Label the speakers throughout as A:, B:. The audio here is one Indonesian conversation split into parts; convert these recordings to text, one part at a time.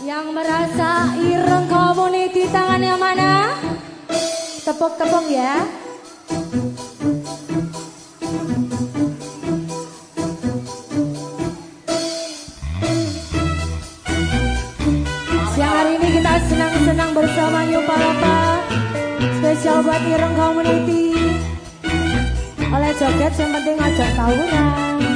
A: Yang merasa ireng community tangan yang mana? Tepuk-tepuk ya. Siang hari ini kita senang-senang bersama New Palapa Spesial buat ireng community Oleh joget yang penting ajak tahunan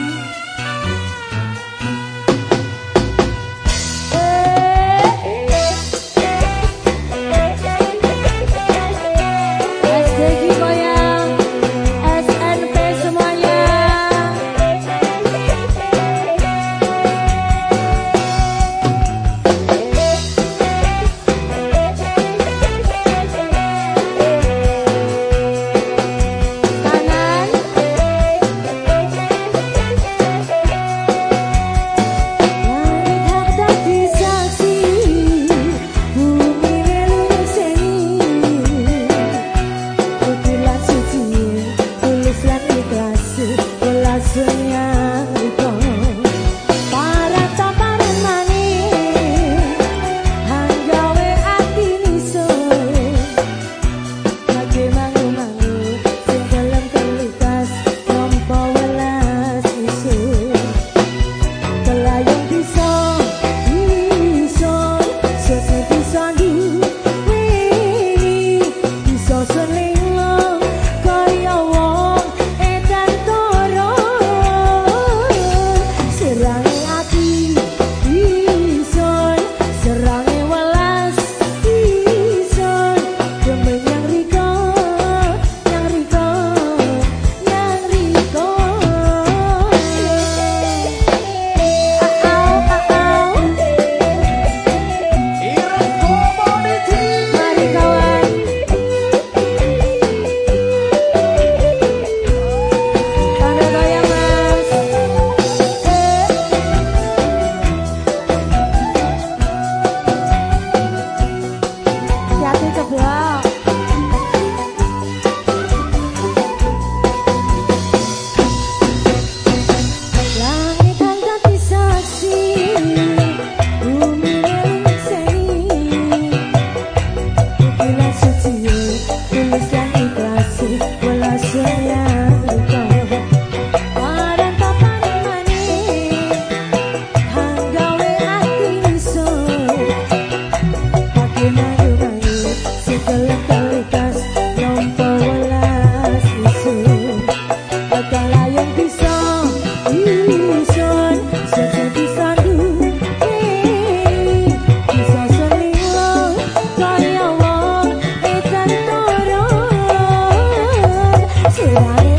A: llevaré.